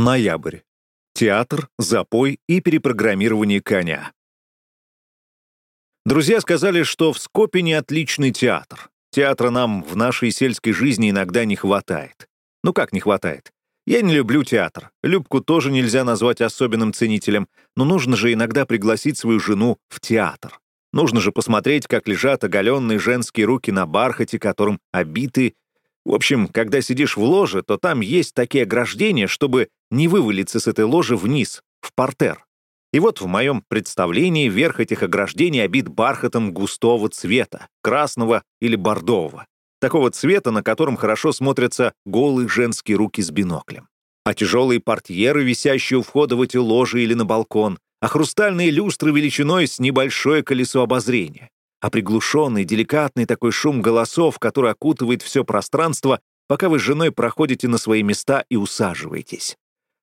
Ноябрь. Театр, запой и перепрограммирование коня. Друзья сказали, что в Скопине отличный театр. Театра нам в нашей сельской жизни иногда не хватает. Ну как не хватает? Я не люблю театр. Любку тоже нельзя назвать особенным ценителем, но нужно же иногда пригласить свою жену в театр. Нужно же посмотреть, как лежат оголенные женские руки на бархате, которым обиты в общем, когда сидишь в ложе, то там есть такие ограждения, чтобы не вывалиться с этой ложи вниз, в портер. И вот в моем представлении верх этих ограждений обит бархатом густого цвета, красного или бордового. Такого цвета, на котором хорошо смотрятся голые женские руки с биноклем. А тяжелые портьеры, висящие у входа в эти ложи или на балкон, а хрустальные люстры величиной с небольшое колесо обозрения а приглушенный, деликатный такой шум голосов, который окутывает все пространство, пока вы с женой проходите на свои места и усаживаетесь.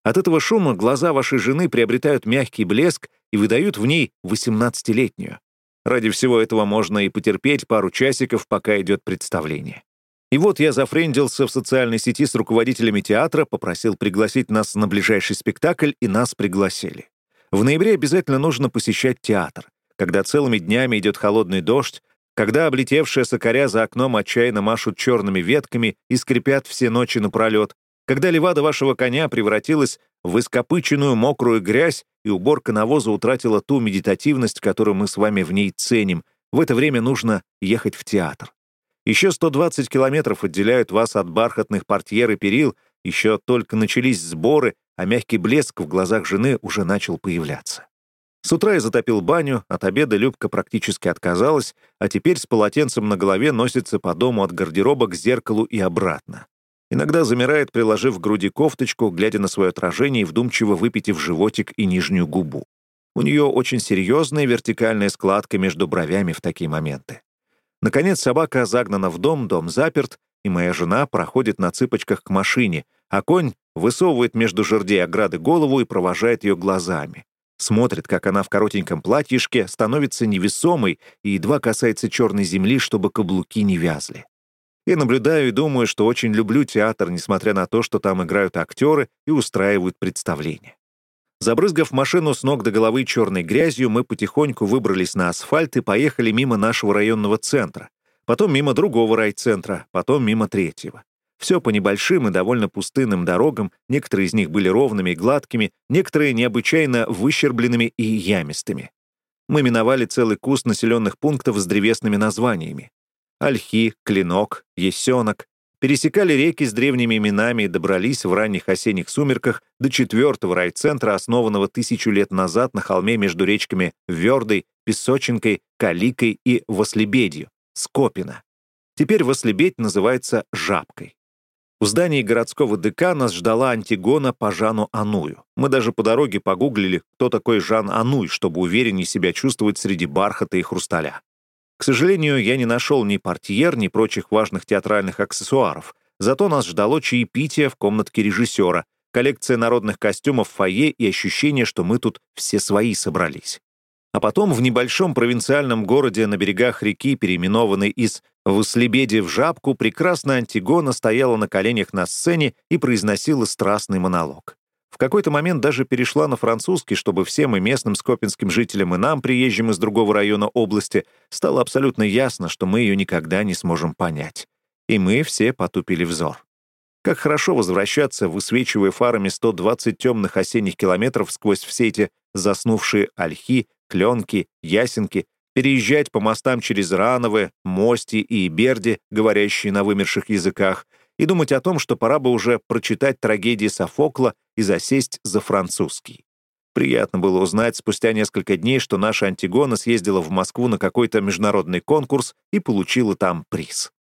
От этого шума глаза вашей жены приобретают мягкий блеск и выдают в ней 18-летнюю. Ради всего этого можно и потерпеть пару часиков, пока идет представление. И вот я зафрендился в социальной сети с руководителями театра, попросил пригласить нас на ближайший спектакль, и нас пригласили. В ноябре обязательно нужно посещать театр когда целыми днями идет холодный дождь, когда облетевшие сокоря за окном отчаянно машут черными ветками и скрипят все ночи напролет, когда левада вашего коня превратилась в ископыченную мокрую грязь, и уборка навоза утратила ту медитативность, которую мы с вами в ней ценим, в это время нужно ехать в театр. Еще 120 километров отделяют вас от бархатных портьер и перил, еще только начались сборы, а мягкий блеск в глазах жены уже начал появляться. С утра я затопил баню, от обеда Любка практически отказалась, а теперь с полотенцем на голове носится по дому от гардероба к зеркалу и обратно. Иногда замирает, приложив к груди кофточку, глядя на свое отражение и вдумчиво выпитив животик и нижнюю губу. У нее очень серьезная вертикальная складка между бровями в такие моменты. Наконец собака загнана в дом, дом заперт, и моя жена проходит на цыпочках к машине, а конь высовывает между жердей ограды голову и провожает ее глазами. Смотрит, как она в коротеньком платьишке становится невесомой и едва касается черной земли, чтобы каблуки не вязли. Я наблюдаю и думаю, что очень люблю театр, несмотря на то, что там играют актеры и устраивают представления. Забрызгав машину с ног до головы черной грязью, мы потихоньку выбрались на асфальт и поехали мимо нашего районного центра, потом мимо другого райцентра, потом мимо третьего. Все по небольшим и довольно пустынным дорогам, некоторые из них были ровными и гладкими, некоторые необычайно выщербленными и ямистыми. Мы миновали целый куст населенных пунктов с древесными названиями. Ольхи, Клинок, Есенок. Пересекали реки с древними именами и добрались в ранних осенних сумерках до четвертого райцентра, основанного тысячу лет назад на холме между речками Вердой, Песоченкой, Каликой и Вослебедью, Скопина. Теперь Вослебедь называется Жабкой. В здании городского ДК нас ждала Антигона по Жану Аную. Мы даже по дороге погуглили, кто такой Жан Ануй, чтобы увереннее себя чувствовать среди бархата и хрусталя. К сожалению, я не нашел ни портьер, ни прочих важных театральных аксессуаров. Зато нас ждало чаепитие в комнатке режиссера, коллекция народных костюмов в фойе и ощущение, что мы тут все свои собрались. А потом в небольшом провинциальном городе на берегах реки, переименованной из в «Слебеде в жабку» прекрасная Антигона стояла на коленях на сцене и произносила страстный монолог. В какой-то момент даже перешла на французский, чтобы всем и местным скопинским жителям, и нам, приезжим из другого района области, стало абсолютно ясно, что мы ее никогда не сможем понять. И мы все потупили взор. Как хорошо возвращаться, высвечивая фарами 120 темных осенних километров сквозь все эти заснувшие ольхи, кленки, ясенки, переезжать по мостам через Рановы, Мости и Берди, говорящие на вымерших языках, и думать о том, что пора бы уже прочитать трагедии Софокла и засесть за французский. Приятно было узнать спустя несколько дней, что наша Антигона съездила в Москву на какой-то международный конкурс и получила там приз.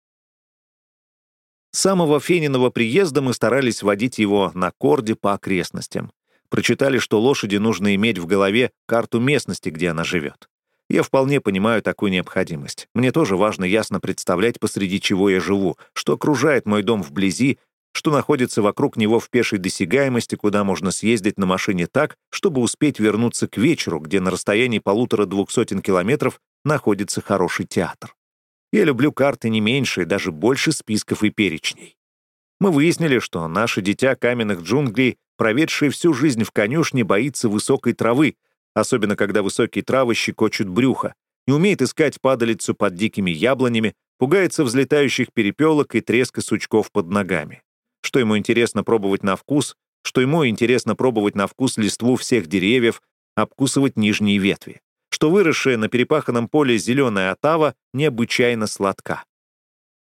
С самого Фениного приезда мы старались водить его на корде по окрестностям. Прочитали, что лошади нужно иметь в голове карту местности, где она живет. Я вполне понимаю такую необходимость. Мне тоже важно ясно представлять, посреди чего я живу, что окружает мой дом вблизи, что находится вокруг него в пешей досягаемости, куда можно съездить на машине так, чтобы успеть вернуться к вечеру, где на расстоянии полутора-двух сотен километров находится хороший театр. Я люблю карты не меньше и даже больше списков и перечней. Мы выяснили, что наше дитя каменных джунглей проведшая всю жизнь в конюшне, боится высокой травы, особенно когда высокие травы щекочут брюхо, не умеет искать падалицу под дикими яблонями, пугается взлетающих перепелок и треска сучков под ногами. Что ему интересно пробовать на вкус, что ему интересно пробовать на вкус листву всех деревьев, обкусывать нижние ветви, что выросшая на перепаханном поле зеленая отава необычайно сладка.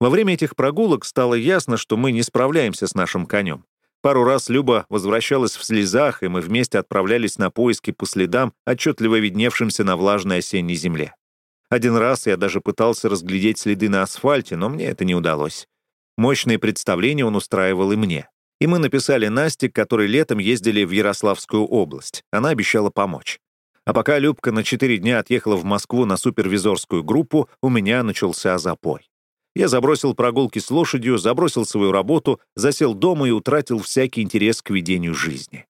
Во время этих прогулок стало ясно, что мы не справляемся с нашим конем. Пару раз Люба возвращалась в слезах, и мы вместе отправлялись на поиски по следам, отчетливо видневшимся на влажной осенней земле. Один раз я даже пытался разглядеть следы на асфальте, но мне это не удалось. Мощные представления он устраивал и мне. И мы написали Насте, который летом ездили в Ярославскую область. Она обещала помочь. А пока Любка на четыре дня отъехала в Москву на супервизорскую группу, у меня начался запой. Я забросил прогулки с лошадью, забросил свою работу, засел дома и утратил всякий интерес к ведению жизни.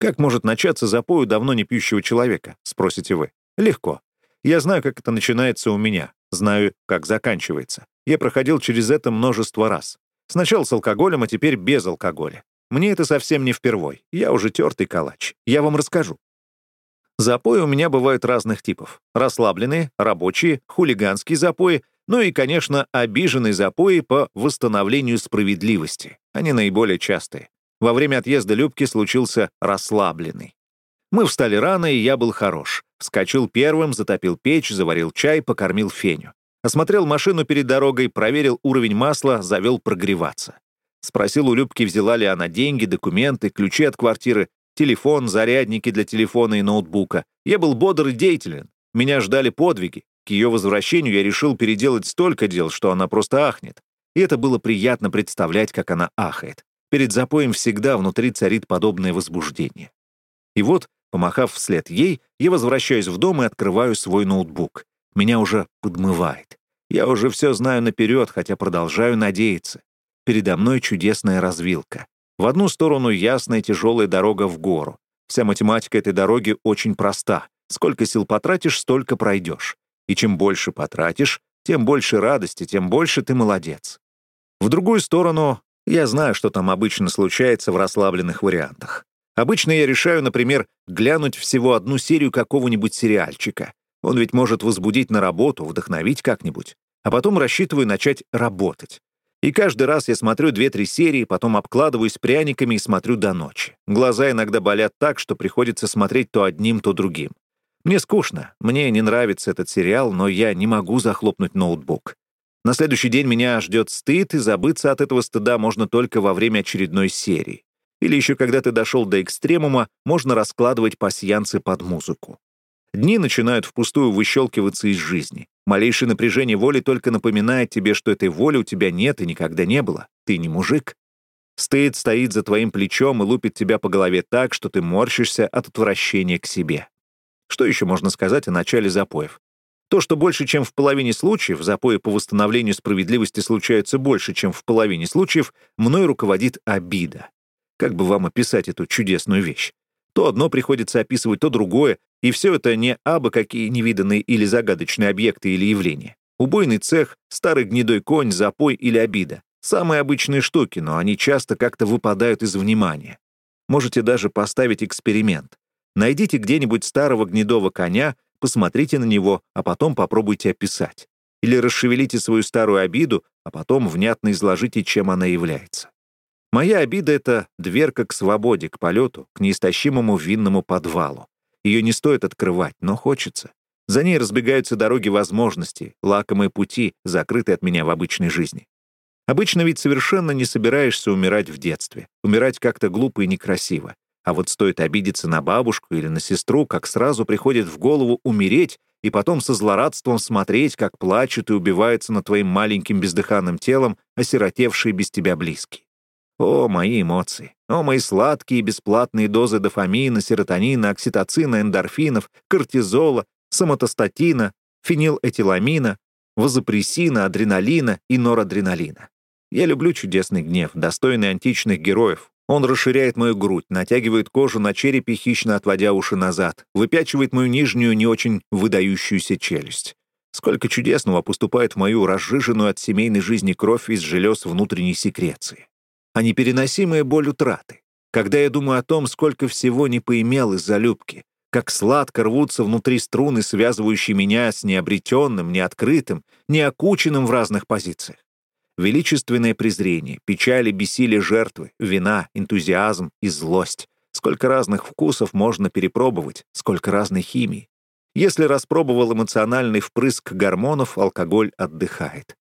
Как может начаться запой у давно не пьющего человека, спросите вы? Легко. Я знаю, как это начинается у меня, знаю, как заканчивается. Я проходил через это множество раз. Сначала с алкоголем, а теперь без алкоголя. Мне это совсем не впервой. Я уже тертый калач. Я вам расскажу. Запои у меня бывают разных типов. Расслабленные, рабочие, хулиганские запои, ну и, конечно, обиженные запои по восстановлению справедливости. Они наиболее частые. Во время отъезда Любки случился расслабленный. Мы встали рано, и я был хорош. Вскочил первым, затопил печь, заварил чай, покормил Феню. Осмотрел машину перед дорогой, проверил уровень масла, завел прогреваться. Спросил у Любки, взяла ли она деньги, документы, ключи от квартиры, телефон, зарядники для телефона и ноутбука. Я был бодр и деятелен. Меня ждали подвиги. К ее возвращению я решил переделать столько дел, что она просто ахнет. И это было приятно представлять, как она ахает. Перед запоем всегда внутри царит подобное возбуждение. И вот Помахав вслед ей, я возвращаюсь в дом и открываю свой ноутбук. Меня уже подмывает. Я уже все знаю наперед, хотя продолжаю надеяться. Передо мной чудесная развилка. В одну сторону ясная тяжелая дорога в гору. Вся математика этой дороги очень проста. Сколько сил потратишь, столько пройдешь. И чем больше потратишь, тем больше радости, тем больше ты молодец. В другую сторону, я знаю, что там обычно случается в расслабленных вариантах. Обычно я решаю, например, глянуть всего одну серию какого-нибудь сериальчика. Он ведь может возбудить на работу, вдохновить как-нибудь. А потом рассчитываю начать работать. И каждый раз я смотрю две-три серии, потом обкладываюсь пряниками и смотрю до ночи. Глаза иногда болят так, что приходится смотреть то одним, то другим. Мне скучно, мне не нравится этот сериал, но я не могу захлопнуть ноутбук. На следующий день меня ждет стыд, и забыться от этого стыда можно только во время очередной серии. Или еще когда ты дошел до экстремума, можно раскладывать пасьянцы под музыку. Дни начинают впустую выщелкиваться из жизни. Малейшее напряжение воли только напоминает тебе, что этой воли у тебя нет и никогда не было. Ты не мужик. Стыд стоит за твоим плечом и лупит тебя по голове так, что ты морщишься от отвращения к себе. Что еще можно сказать о начале запоев? То, что больше, чем в половине случаев, запои по восстановлению справедливости случаются больше, чем в половине случаев, мной руководит обида. Как бы вам описать эту чудесную вещь? То одно приходится описывать, то другое, и все это не абы какие невиданные или загадочные объекты или явления. Убойный цех, старый гнедой конь, запой или обида. Самые обычные штуки, но они часто как-то выпадают из внимания. Можете даже поставить эксперимент. Найдите где-нибудь старого гнедого коня, посмотрите на него, а потом попробуйте описать. Или расшевелите свою старую обиду, а потом внятно изложите, чем она является. Моя обида — это дверка к свободе, к полету, к неистощимому винному подвалу. Ее не стоит открывать, но хочется. За ней разбегаются дороги возможностей, лакомые пути, закрытые от меня в обычной жизни. Обычно ведь совершенно не собираешься умирать в детстве. Умирать как-то глупо и некрасиво. А вот стоит обидеться на бабушку или на сестру, как сразу приходит в голову умереть и потом со злорадством смотреть, как плачут и убиваются над твоим маленьким бездыханным телом осиротевшие без тебя близкие. О, мои эмоции! О, мои сладкие бесплатные дозы дофамина, серотонина, окситоцина, эндорфинов, кортизола, соматостатина, фенилэтиламина, вазопрессина, адреналина и норадреналина. Я люблю чудесный гнев, достойный античных героев. Он расширяет мою грудь, натягивает кожу на черепе, хищно отводя уши назад, выпячивает мою нижнюю, не очень выдающуюся челюсть. Сколько чудесного поступает в мою разжиженную от семейной жизни кровь из желез внутренней секреции а непереносимая боль утраты. когда я думаю о том, сколько всего не поимел из-за любки, как сладко рвутся внутри струны, связывающие меня с необретенным, неоткрытым, неокученным в разных позициях. Величественное презрение, печаль и бессилие жертвы, вина, энтузиазм и злость. Сколько разных вкусов можно перепробовать, сколько разной химии. Если распробовал эмоциональный впрыск гормонов, алкоголь отдыхает.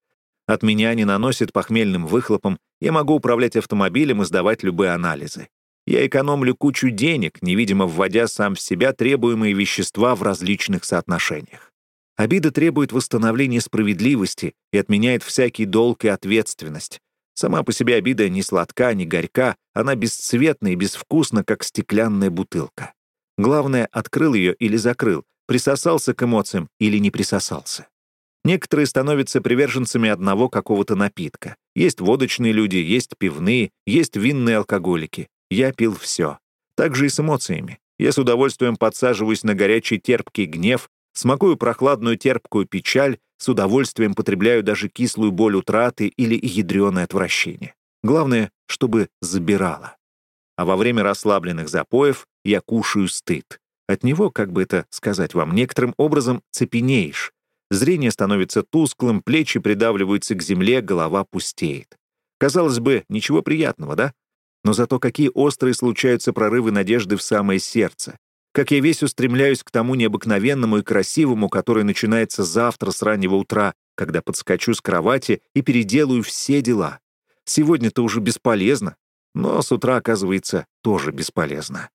От меня не наносит похмельным выхлопом, я могу управлять автомобилем и сдавать любые анализы. Я экономлю кучу денег, невидимо вводя сам в себя требуемые вещества в различных соотношениях. Обида требует восстановления справедливости и отменяет всякий долг и ответственность. Сама по себе обида не сладка, не горька, она бесцветна и безвкусна, как стеклянная бутылка. Главное, открыл ее или закрыл, присосался к эмоциям или не присосался. Некоторые становятся приверженцами одного какого-то напитка. Есть водочные люди, есть пивные, есть винные алкоголики. Я пил все. Так же и с эмоциями. Я с удовольствием подсаживаюсь на горячий терпкий гнев, смакую прохладную терпкую печаль, с удовольствием потребляю даже кислую боль утраты или ядреное отвращение. Главное, чтобы забирало. А во время расслабленных запоев я кушаю стыд. От него, как бы это сказать вам, некоторым образом цепенеешь, Зрение становится тусклым, плечи придавливаются к земле, голова пустеет. Казалось бы, ничего приятного, да? Но зато какие острые случаются прорывы надежды в самое сердце. Как я весь устремляюсь к тому необыкновенному и красивому, который начинается завтра с раннего утра, когда подскочу с кровати и переделаю все дела. Сегодня-то уже бесполезно, но с утра, оказывается, тоже бесполезно.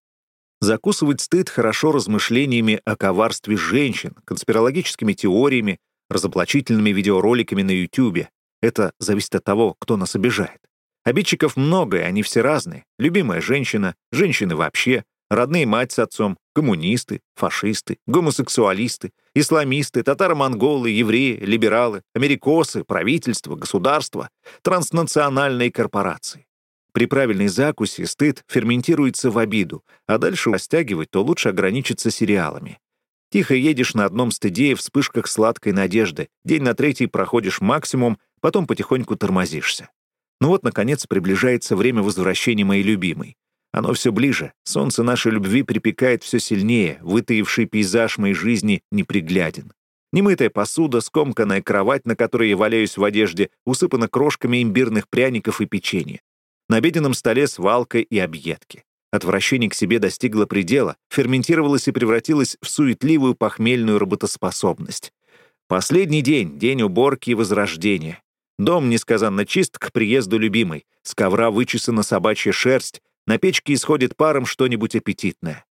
Закусывать стыд хорошо размышлениями о коварстве женщин, конспирологическими теориями, разоблачительными видеороликами на YouTube. Это зависит от того, кто нас обижает. Обидчиков много, и они все разные. Любимая женщина, женщины вообще, родные мать с отцом, коммунисты, фашисты, гомосексуалисты, исламисты, татаро-монголы, евреи, либералы, америкосы, правительство, государство, транснациональные корпорации. При правильной закусе стыд ферментируется в обиду, а дальше растягивать, то лучше ограничиться сериалами. Тихо едешь на одном стыде и вспышках сладкой надежды, день на третий проходишь максимум, потом потихоньку тормозишься. Ну вот, наконец, приближается время возвращения моей любимой. Оно все ближе, солнце нашей любви припекает все сильнее, вытаивший пейзаж моей жизни непригляден. Немытая посуда, скомканная кровать, на которой я валяюсь в одежде, усыпана крошками имбирных пряников и печенья. На обеденном столе свалка и объедки. Отвращение к себе достигло предела, ферментировалось и превратилось в суетливую похмельную работоспособность. Последний день, день уборки и возрождения. Дом несказанно чист к приезду любимой. С ковра вычесана собачья шерсть, на печке исходит паром что-нибудь аппетитное.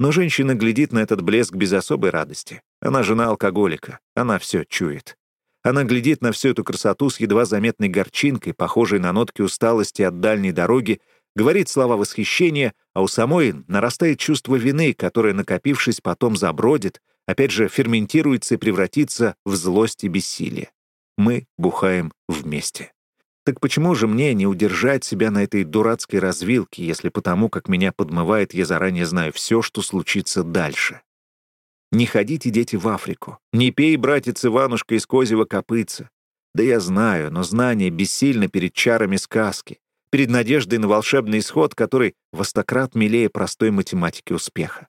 Но женщина глядит на этот блеск без особой радости. Она жена алкоголика, она все чует. Она глядит на всю эту красоту с едва заметной горчинкой, похожей на нотки усталости от дальней дороги, говорит слова восхищения, а у самой нарастает чувство вины, которое, накопившись, потом забродит, опять же ферментируется и превратится в злость и бессилие. Мы бухаем вместе. Так почему же мне не удержать себя на этой дурацкой развилке, если потому, как меня подмывает, я заранее знаю все, что случится дальше? Не ходите, дети, в Африку. Не пей, братец Иванушка, из козьего копытца. Да я знаю, но знание бессильно перед чарами сказки, перед надеждой на волшебный исход, который востократ милее простой математики успеха.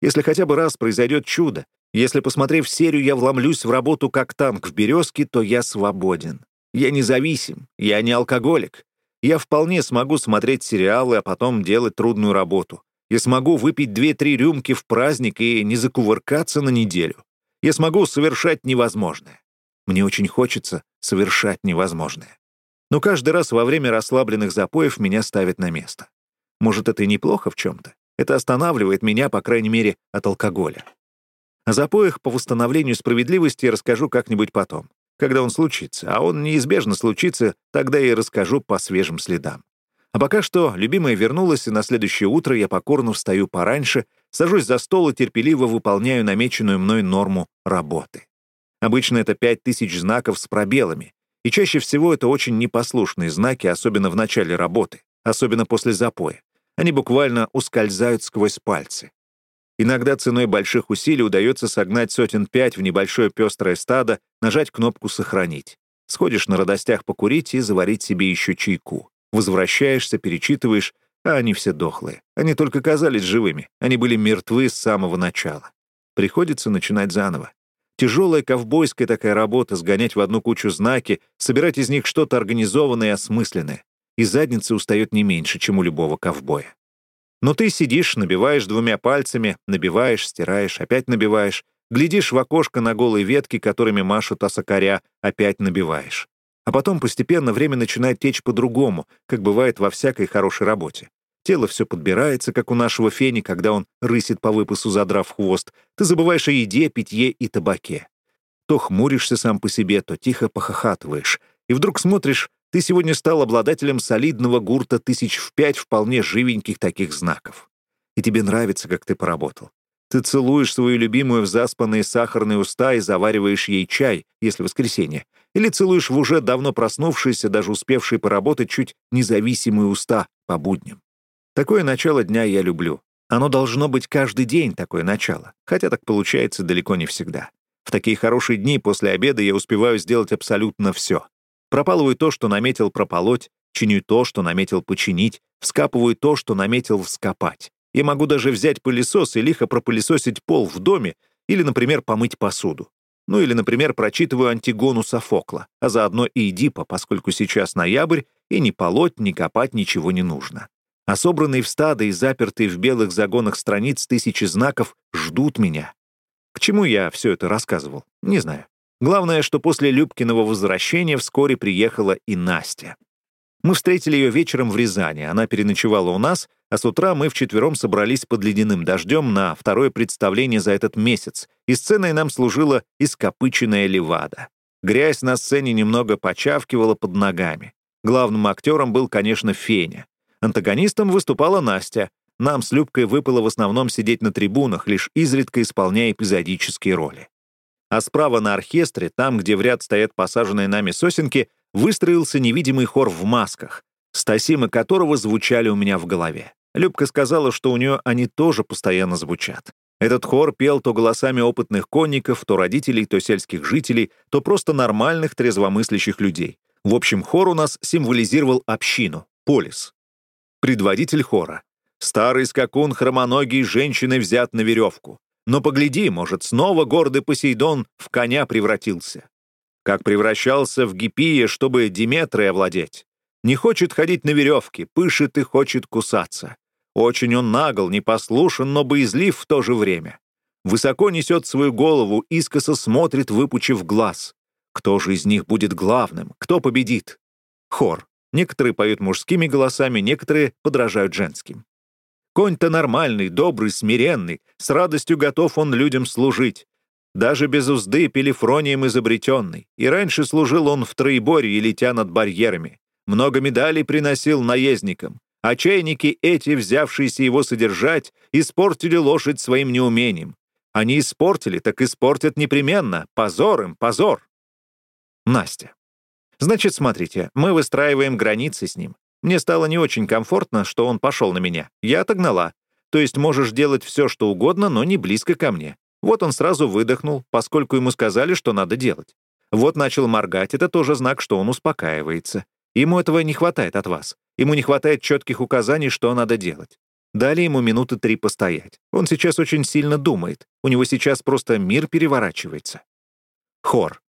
Если хотя бы раз произойдет чудо, если, посмотрев серию, я вломлюсь в работу как танк в березке, то я свободен. Я независим, я не алкоголик. Я вполне смогу смотреть сериалы, а потом делать трудную работу. Я смогу выпить две-три рюмки в праздник и не закувыркаться на неделю. Я смогу совершать невозможное. Мне очень хочется совершать невозможное. Но каждый раз во время расслабленных запоев меня ставят на место. Может, это и неплохо в чем-то. Это останавливает меня, по крайней мере, от алкоголя. О запоях по восстановлению справедливости я расскажу как-нибудь потом, когда он случится, а он неизбежно случится, тогда и расскажу по свежим следам. А пока что любимая вернулась, и на следующее утро я покорно встаю пораньше, сажусь за стол и терпеливо выполняю намеченную мной норму работы. Обычно это пять тысяч знаков с пробелами, и чаще всего это очень непослушные знаки, особенно в начале работы, особенно после запоя. Они буквально ускользают сквозь пальцы. Иногда ценой больших усилий удается согнать сотен пять в небольшое пестрое стадо, нажать кнопку «Сохранить». Сходишь на радостях покурить и заварить себе еще чайку. Возвращаешься, перечитываешь, а они все дохлые. Они только казались живыми, они были мертвы с самого начала. Приходится начинать заново. Тяжелая ковбойская такая работа — сгонять в одну кучу знаки, собирать из них что-то организованное и осмысленное. И задница устает не меньше, чем у любого ковбоя. Но ты сидишь, набиваешь двумя пальцами, набиваешь, стираешь, опять набиваешь, глядишь в окошко на голые ветки, которыми машут осокаря, опять набиваешь. А потом постепенно время начинает течь по-другому, как бывает во всякой хорошей работе. Тело все подбирается, как у нашего фени, когда он рысит по выпасу, задрав хвост. Ты забываешь о еде, питье и табаке. То хмуришься сам по себе, то тихо похохатываешь. И вдруг смотришь, ты сегодня стал обладателем солидного гурта тысяч в пять вполне живеньких таких знаков. И тебе нравится, как ты поработал. Ты целуешь свою любимую в заспанные сахарные уста и завариваешь ей чай, если воскресенье. Или целуешь в уже давно проснувшиеся, даже успевшие поработать чуть независимые уста по будням. Такое начало дня я люблю. Оно должно быть каждый день такое начало, хотя так получается далеко не всегда. В такие хорошие дни после обеда я успеваю сделать абсолютно все. Пропалываю то, что наметил прополоть, чиню то, что наметил починить, вскапываю то, что наметил вскопать. Я могу даже взять пылесос и лихо пропылесосить пол в доме или, например, помыть посуду. Ну или, например, прочитываю Антигону Софокла, а заодно и Эдипа, поскольку сейчас ноябрь, и ни полоть, ни копать ничего не нужно. А собранные в стадо и запертые в белых загонах страниц тысячи знаков ждут меня. К чему я все это рассказывал? Не знаю. Главное, что после Любкиного возвращения вскоре приехала и Настя. Мы встретили ее вечером в Рязани, она переночевала у нас, а с утра мы вчетвером собрались под ледяным дождем на второе представление за этот месяц, и сценой нам служила ископыченная левада. Грязь на сцене немного почавкивала под ногами. Главным актером был, конечно, Феня. Антагонистом выступала Настя. Нам с Любкой выпало в основном сидеть на трибунах, лишь изредка исполняя эпизодические роли. А справа на оркестре, там, где в ряд стоят посаженные нами сосенки, выстроился невидимый хор в масках, стасимы которого звучали у меня в голове. Любка сказала, что у нее они тоже постоянно звучат. Этот хор пел то голосами опытных конников, то родителей, то сельских жителей, то просто нормальных трезвомыслящих людей. В общем, хор у нас символизировал общину, полис. Предводитель хора. Старый скакун хромоногий женщины взят на веревку. Но погляди, может, снова гордый Посейдон в коня превратился как превращался в Гиппия, чтобы Диметрой овладеть. Не хочет ходить на веревке, пышет и хочет кусаться. Очень он нагл, непослушен, но боязлив в то же время. Высоко несет свою голову, искоса смотрит, выпучив глаз. Кто же из них будет главным? Кто победит? Хор. Некоторые поют мужскими голосами, некоторые подражают женским. Конь-то нормальный, добрый, смиренный, с радостью готов он людям служить даже без узды пелефронием изобретенный, и раньше служил он в троеборье, летя над барьерами. Много медалей приносил наездникам, а чайники эти, взявшиеся его содержать, испортили лошадь своим неумением. Они испортили, так испортят непременно. Позор им, позор. Настя. Значит, смотрите, мы выстраиваем границы с ним. Мне стало не очень комфортно, что он пошел на меня. Я отогнала. То есть можешь делать все, что угодно, но не близко ко мне. Вот он сразу выдохнул, поскольку ему сказали, что надо делать. Вот начал моргать, это тоже знак, что он успокаивается. Ему этого не хватает от вас. Ему не хватает четких указаний, что надо делать. Дали ему минуты три постоять. Он сейчас очень сильно думает. У него сейчас просто мир переворачивается. Хор.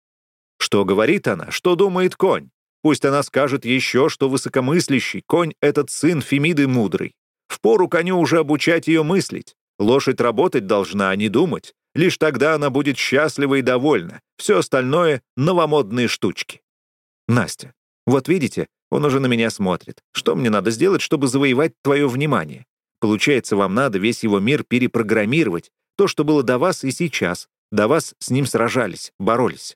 Что говорит она? Что думает конь? Пусть она скажет еще, что высокомыслящий конь — этот сын Фемиды мудрый. Впору коню уже обучать ее мыслить. Лошадь работать должна, а не думать. Лишь тогда она будет счастлива и довольна. Все остальное — новомодные штучки. Настя, вот видите, он уже на меня смотрит. Что мне надо сделать, чтобы завоевать твое внимание? Получается, вам надо весь его мир перепрограммировать. То, что было до вас и сейчас. До вас с ним сражались, боролись.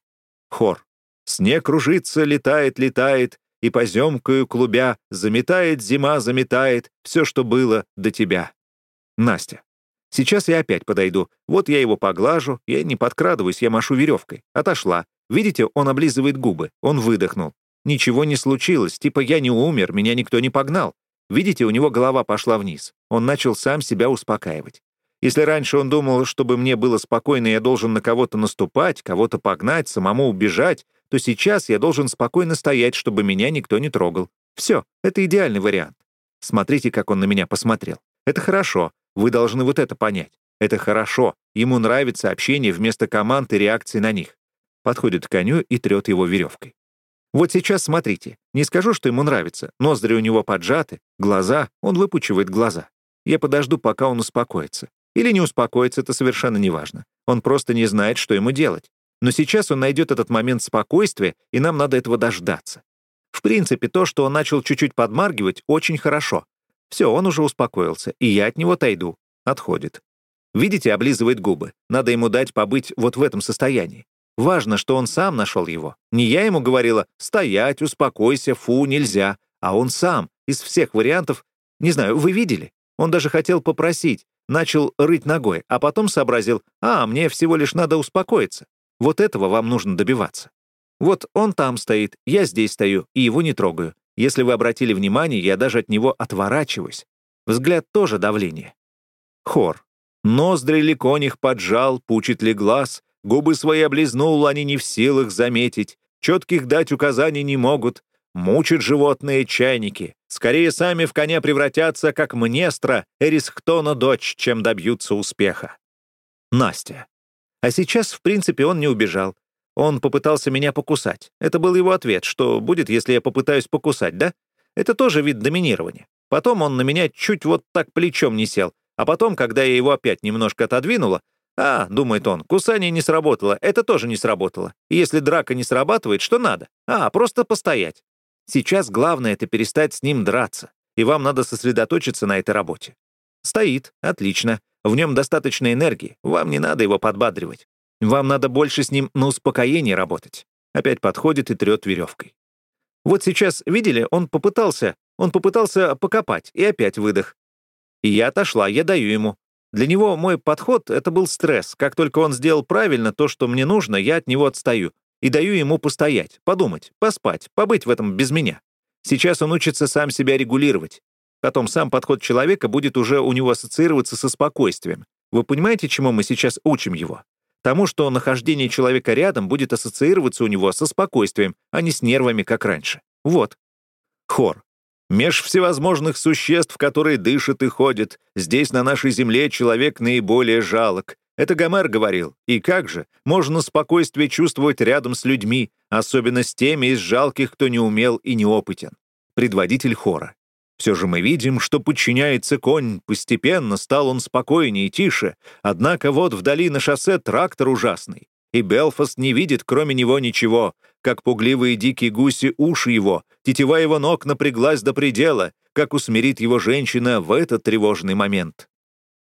Хор. Снег кружится, летает, летает, и поземкою клубя заметает зима, заметает все, что было до тебя. Настя. Сейчас я опять подойду. Вот я его поглажу, я не подкрадываюсь, я машу веревкой. Отошла. Видите, он облизывает губы. Он выдохнул. Ничего не случилось, типа я не умер, меня никто не погнал. Видите, у него голова пошла вниз. Он начал сам себя успокаивать. Если раньше он думал, чтобы мне было спокойно, я должен на кого-то наступать, кого-то погнать, самому убежать, то сейчас я должен спокойно стоять, чтобы меня никто не трогал. Все, это идеальный вариант. Смотрите, как он на меня посмотрел. Это хорошо. Вы должны вот это понять. Это хорошо. Ему нравится общение вместо команд и реакции на них. Подходит к коню и трет его веревкой. Вот сейчас смотрите. Не скажу, что ему нравится. Ноздри у него поджаты, глаза, он выпучивает глаза. Я подожду, пока он успокоится. Или не успокоится, это совершенно неважно. Он просто не знает, что ему делать. Но сейчас он найдет этот момент спокойствия, и нам надо этого дождаться. В принципе, то, что он начал чуть-чуть подмаргивать, очень хорошо. Все, он уже успокоился, и я от него отойду. Отходит. Видите, облизывает губы. Надо ему дать побыть вот в этом состоянии. Важно, что он сам нашел его. Не я ему говорила «стоять, успокойся, фу, нельзя», а он сам, из всех вариантов, не знаю, вы видели? Он даже хотел попросить, начал рыть ногой, а потом сообразил «а, мне всего лишь надо успокоиться». Вот этого вам нужно добиваться. Вот он там стоит, я здесь стою, и его не трогаю. Если вы обратили внимание, я даже от него отворачиваюсь. Взгляд тоже давление. Хор. Ноздри ли коних поджал, пучит ли глаз, губы свои облизнул, они не в силах заметить, четких дать указаний не могут, мучат животные чайники. Скорее сами в коня превратятся, как Мнестра, Эрисхтона дочь, чем добьются успеха. Настя. А сейчас, в принципе, он не убежал. Он попытался меня покусать. Это был его ответ, что будет, если я попытаюсь покусать, да? Это тоже вид доминирования. Потом он на меня чуть вот так плечом не сел, а потом, когда я его опять немножко отодвинула, «А, — думает он, — кусание не сработало, это тоже не сработало. И если драка не срабатывает, что надо? А, просто постоять. Сейчас главное — это перестать с ним драться, и вам надо сосредоточиться на этой работе. Стоит, отлично. В нем достаточно энергии, вам не надо его подбадривать. Вам надо больше с ним на успокоение работать. Опять подходит и трет веревкой. Вот сейчас, видели, он попытался, он попытался покопать, и опять выдох. И я отошла, я даю ему. Для него мой подход — это был стресс. Как только он сделал правильно то, что мне нужно, я от него отстаю. И даю ему постоять, подумать, поспать, побыть в этом без меня. Сейчас он учится сам себя регулировать. Потом сам подход человека будет уже у него ассоциироваться со спокойствием. Вы понимаете, чему мы сейчас учим его? тому, что нахождение человека рядом будет ассоциироваться у него со спокойствием, а не с нервами, как раньше. Вот. Хор. Меж всевозможных существ, которые дышат и ходят, здесь, на нашей земле, человек наиболее жалок. Это Гомер говорил. И как же, можно спокойствие чувствовать рядом с людьми, особенно с теми из жалких, кто не умел и неопытен. Предводитель хора. Все же мы видим, что подчиняется конь, постепенно стал он спокойнее и тише, однако вот вдали на шоссе трактор ужасный, и Белфаст не видит кроме него ничего, как пугливые дикие гуси уши его, тетива его ног напряглась до предела, как усмирит его женщина в этот тревожный момент.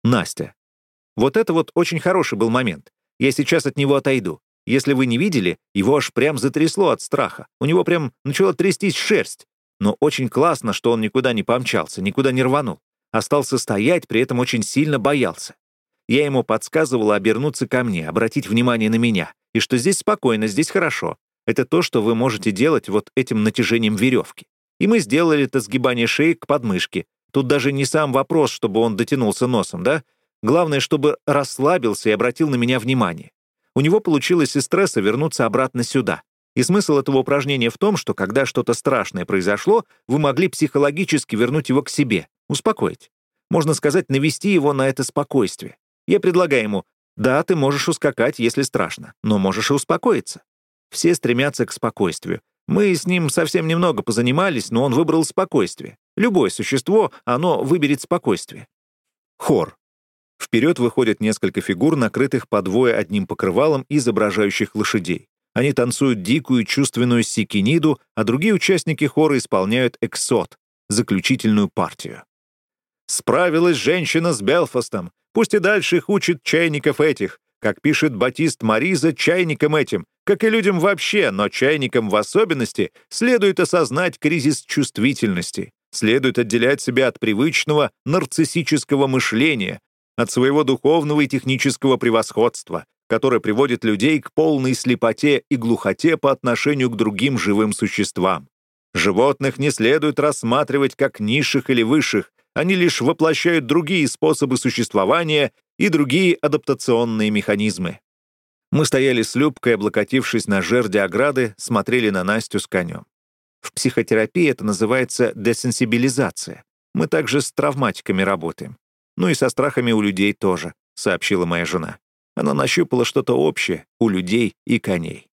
Настя. Вот это вот очень хороший был момент. Я сейчас от него отойду. Если вы не видели, его аж прям затрясло от страха. У него прям начала трястись шерсть. Но очень классно, что он никуда не помчался, никуда не рванул. Остался стоять, при этом очень сильно боялся. Я ему подсказывала обернуться ко мне, обратить внимание на меня, и что здесь спокойно, здесь хорошо. Это то, что вы можете делать вот этим натяжением веревки. И мы сделали это сгибание шеи к подмышке. Тут даже не сам вопрос, чтобы он дотянулся носом, да? Главное, чтобы расслабился и обратил на меня внимание. У него получилось из стресса вернуться обратно сюда. И смысл этого упражнения в том, что когда что-то страшное произошло, вы могли психологически вернуть его к себе, успокоить. Можно сказать, навести его на это спокойствие. Я предлагаю ему, да, ты можешь ускакать, если страшно, но можешь и успокоиться. Все стремятся к спокойствию. Мы с ним совсем немного позанимались, но он выбрал спокойствие. Любое существо, оно выберет спокойствие. Хор. Вперед выходят несколько фигур, накрытых по двое одним покрывалом, изображающих лошадей. Они танцуют дикую чувственную сикиниду, а другие участники хора исполняют эксот, заключительную партию. Справилась женщина с Белфастом. Пусть и дальше их учат чайников этих. Как пишет Батист Мариза, чайникам этим, как и людям вообще, но чайникам в особенности, следует осознать кризис чувствительности. Следует отделять себя от привычного нарциссического мышления, от своего духовного и технического превосходства, которое приводит людей к полной слепоте и глухоте по отношению к другим живым существам. Животных не следует рассматривать как низших или высших, они лишь воплощают другие способы существования и другие адаптационные механизмы. Мы стояли с Любкой, облокотившись на жерди ограды, смотрели на Настю с конем. В психотерапии это называется десенсибилизация. Мы также с травматиками работаем. Ну и со страхами у людей тоже», — сообщила моя жена. Она нащупала что-то общее у людей и коней.